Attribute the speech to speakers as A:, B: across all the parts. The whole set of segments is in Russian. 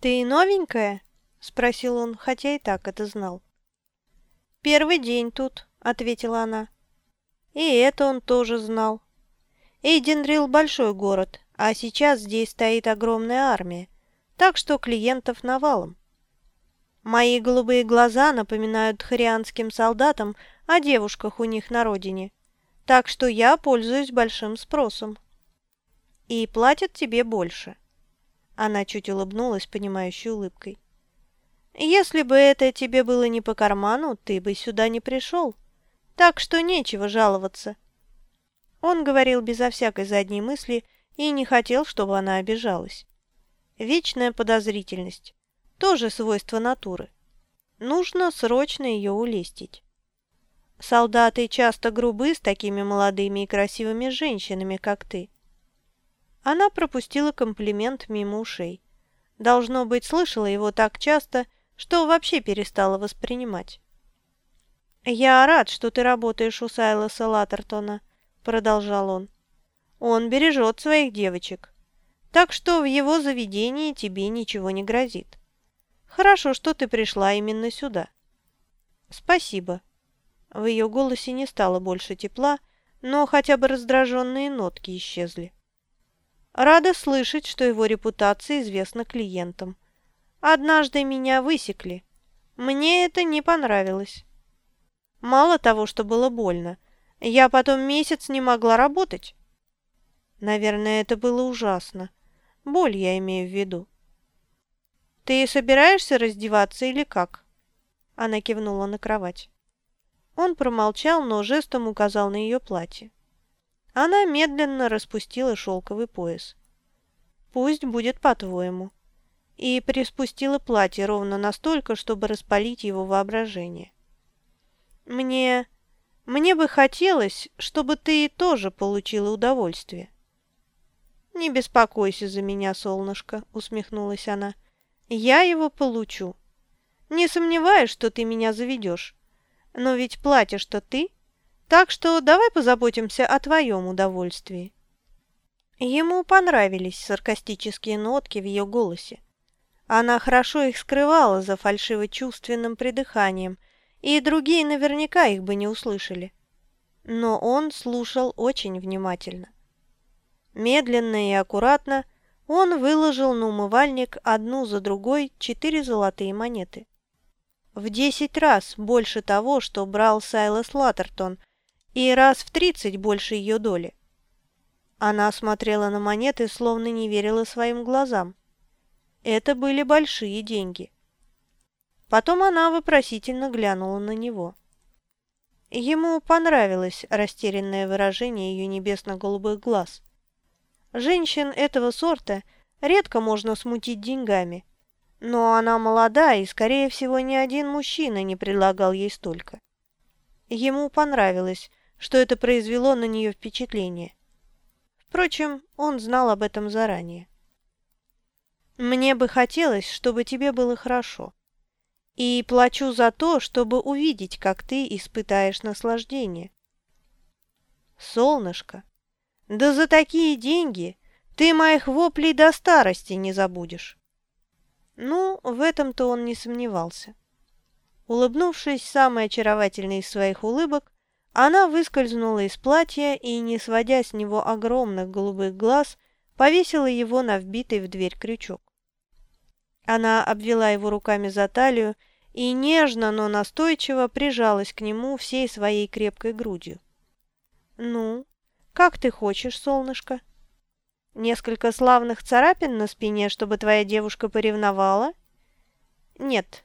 A: «Ты новенькая?» – спросил он, хотя и так это знал. «Первый день тут», – ответила она. И это он тоже знал. Эйденрил – большой город, а сейчас здесь стоит огромная армия, так что клиентов навалом. Мои голубые глаза напоминают харианским солдатам о девушках у них на родине, так что я пользуюсь большим спросом. И платят тебе больше. Она чуть улыбнулась, понимающей улыбкой. Если бы это тебе было не по карману, ты бы сюда не пришел. Так что нечего жаловаться. Он говорил безо всякой задней мысли и не хотел, чтобы она обижалась. Вечная подозрительность. Тоже свойство натуры. Нужно срочно ее улестить. Солдаты часто грубы с такими молодыми и красивыми женщинами, как ты. Она пропустила комплимент мимо ушей. Должно быть, слышала его так часто, что вообще перестала воспринимать. «Я рад, что ты работаешь у Сайлоса Латтертона», — продолжал он. «Он бережет своих девочек, так что в его заведении тебе ничего не грозит. Хорошо, что ты пришла именно сюда. Спасибо. В ее голосе не стало больше тепла, но хотя бы раздраженные нотки исчезли. Рада слышать, что его репутация известна клиентам. Однажды меня высекли. Мне это не понравилось. Мало того, что было больно, я потом месяц не могла работать. Наверное, это было ужасно. Боль я имею в виду. «Ты собираешься раздеваться или как?» Она кивнула на кровать. Он промолчал, но жестом указал на ее платье. Она медленно распустила шелковый пояс. «Пусть будет по-твоему». И приспустила платье ровно настолько, чтобы распалить его воображение. «Мне... мне бы хотелось, чтобы ты тоже получила удовольствие». «Не беспокойся за меня, солнышко», — усмехнулась она. Я его получу. Не сомневаюсь, что ты меня заведешь. Но ведь платишь-то ты, так что давай позаботимся о твоем удовольствии». Ему понравились саркастические нотки в ее голосе. Она хорошо их скрывала за фальшиво-чувственным придыханием, и другие наверняка их бы не услышали. Но он слушал очень внимательно. Медленно и аккуратно он выложил на умывальник одну за другой четыре золотые монеты. В десять раз больше того, что брал Сайлас Латтертон, и раз в тридцать больше ее доли. Она смотрела на монеты, словно не верила своим глазам. Это были большие деньги. Потом она вопросительно глянула на него. Ему понравилось растерянное выражение ее небесно-голубых глаз. Женщин этого сорта редко можно смутить деньгами, но она молода, и, скорее всего, ни один мужчина не предлагал ей столько. Ему понравилось, что это произвело на нее впечатление. Впрочем, он знал об этом заранее. «Мне бы хотелось, чтобы тебе было хорошо. И плачу за то, чтобы увидеть, как ты испытаешь наслаждение». «Солнышко, да за такие деньги ты моих воплей до старости не забудешь. Ну, в этом-то он не сомневался. Улыбнувшись самой очаровательной из своих улыбок, она выскользнула из платья и, не сводя с него огромных голубых глаз, повесила его на вбитый в дверь крючок. Она обвела его руками за талию и нежно, но настойчиво прижалась к нему всей своей крепкой грудью. «Ну, как ты хочешь, солнышко? Несколько славных царапин на спине, чтобы твоя девушка поревновала? Нет,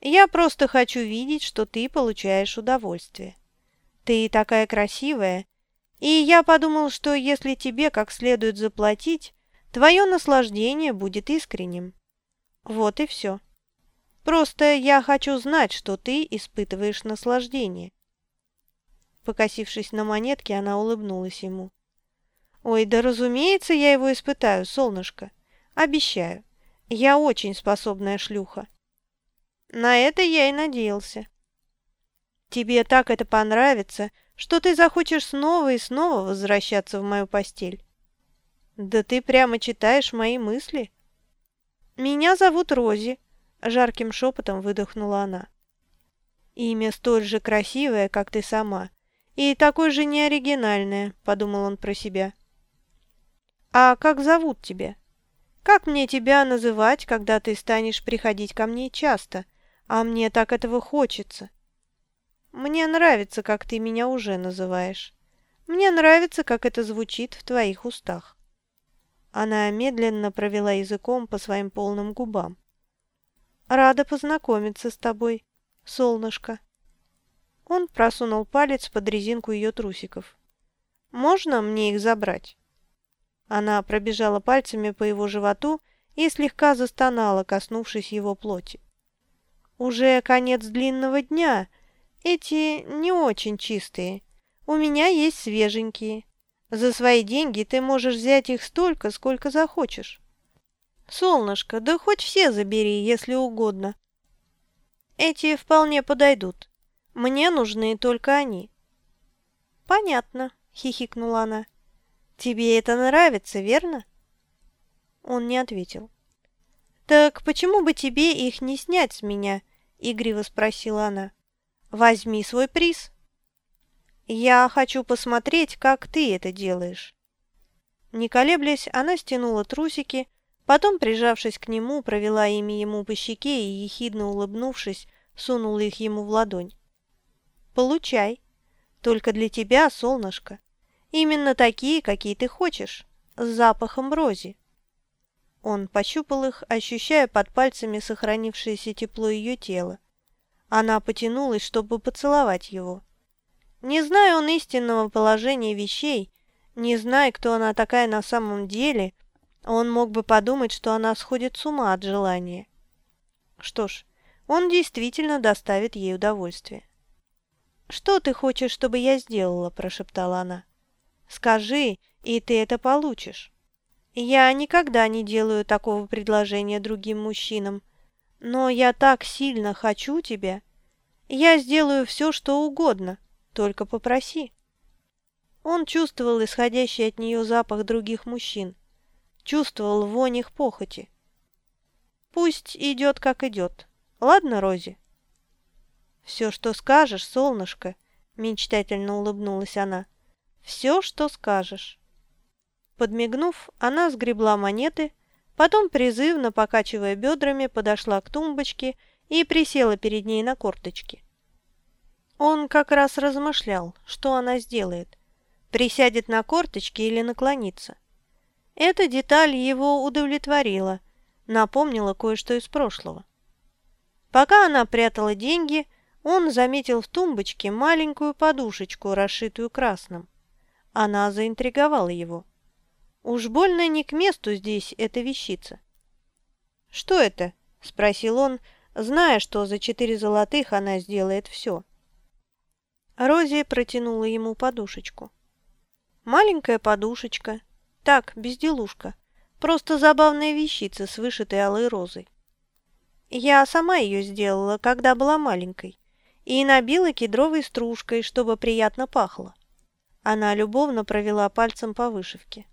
A: я просто хочу видеть, что ты получаешь удовольствие. Ты такая красивая, и я подумал, что если тебе как следует заплатить, твое наслаждение будет искренним. Вот и все. Просто я хочу знать, что ты испытываешь наслаждение. Покосившись на монетки, она улыбнулась ему. «Ой, да разумеется, я его испытаю, солнышко. Обещаю. Я очень способная шлюха». На это я и надеялся. «Тебе так это понравится, что ты захочешь снова и снова возвращаться в мою постель». «Да ты прямо читаешь мои мысли». «Меня зовут Рози», — жарким шепотом выдохнула она. «Имя столь же красивое, как ты сама, и такое же неоригинальное», — подумал он про себя. «А как зовут тебя? Как мне тебя называть, когда ты станешь приходить ко мне часто, а мне так этого хочется?» «Мне нравится, как ты меня уже называешь. Мне нравится, как это звучит в твоих устах». Она медленно провела языком по своим полным губам. «Рада познакомиться с тобой, солнышко». Он просунул палец под резинку ее трусиков. «Можно мне их забрать?» Она пробежала пальцами по его животу и слегка застонала, коснувшись его плоти. «Уже конец длинного дня. Эти не очень чистые. У меня есть свеженькие. За свои деньги ты можешь взять их столько, сколько захочешь. Солнышко, да хоть все забери, если угодно. Эти вполне подойдут. Мне нужны только они». «Понятно», — хихикнула она. «Тебе это нравится, верно?» Он не ответил. «Так почему бы тебе их не снять с меня?» — игриво спросила она. «Возьми свой приз». «Я хочу посмотреть, как ты это делаешь». Не колеблясь, она стянула трусики, потом, прижавшись к нему, провела ими ему по щеке и, ехидно улыбнувшись, сунула их ему в ладонь. «Получай. Только для тебя, солнышко. Именно такие, какие ты хочешь, с запахом рози. Он пощупал их, ощущая под пальцами сохранившееся тепло ее тела. Она потянулась, чтобы поцеловать его. Не зная он истинного положения вещей, не зная, кто она такая на самом деле, он мог бы подумать, что она сходит с ума от желания. Что ж, он действительно доставит ей удовольствие. «Что ты хочешь, чтобы я сделала?» – прошептала она. Скажи, и ты это получишь. Я никогда не делаю такого предложения другим мужчинам, но я так сильно хочу тебя. Я сделаю все, что угодно, только попроси». Он чувствовал исходящий от нее запах других мужчин, чувствовал вонь их похоти. «Пусть идет, как идет. Ладно, Рози?» «Все, что скажешь, солнышко», — мечтательно улыбнулась она, — все, что скажешь». Подмигнув, она сгребла монеты, потом, призывно покачивая бедрами, подошла к тумбочке и присела перед ней на корточки. Он как раз размышлял, что она сделает. Присядет на корточки или наклонится. Эта деталь его удовлетворила, напомнила кое-что из прошлого. Пока она прятала деньги, он заметил в тумбочке маленькую подушечку, расшитую красным. Она заинтриговала его. Уж больно не к месту здесь эта вещица. «Что это?» – спросил он, зная, что за четыре золотых она сделает все. Рози протянула ему подушечку. Маленькая подушечка, так, безделушка, просто забавная вещица с вышитой алой розой. Я сама ее сделала, когда была маленькой, и набила кедровой стружкой, чтобы приятно пахло. Она любовно провела пальцем по вышивке.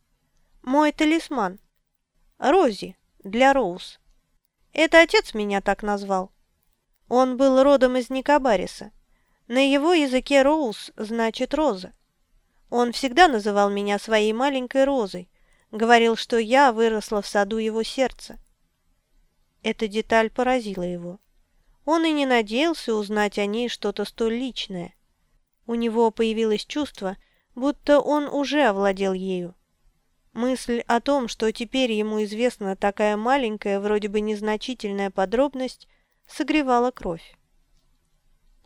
A: «Мой талисман. Рози, для Роуз. Это отец меня так назвал. Он был родом из Никобариса. На его языке Роуз значит роза. Он всегда называл меня своей маленькой розой, говорил, что я выросла в саду его сердца. Эта деталь поразила его. Он и не надеялся узнать о ней что-то столь личное. У него появилось чувство, будто он уже овладел ею. Мысль о том, что теперь ему известна такая маленькая, вроде бы незначительная подробность, согревала кровь.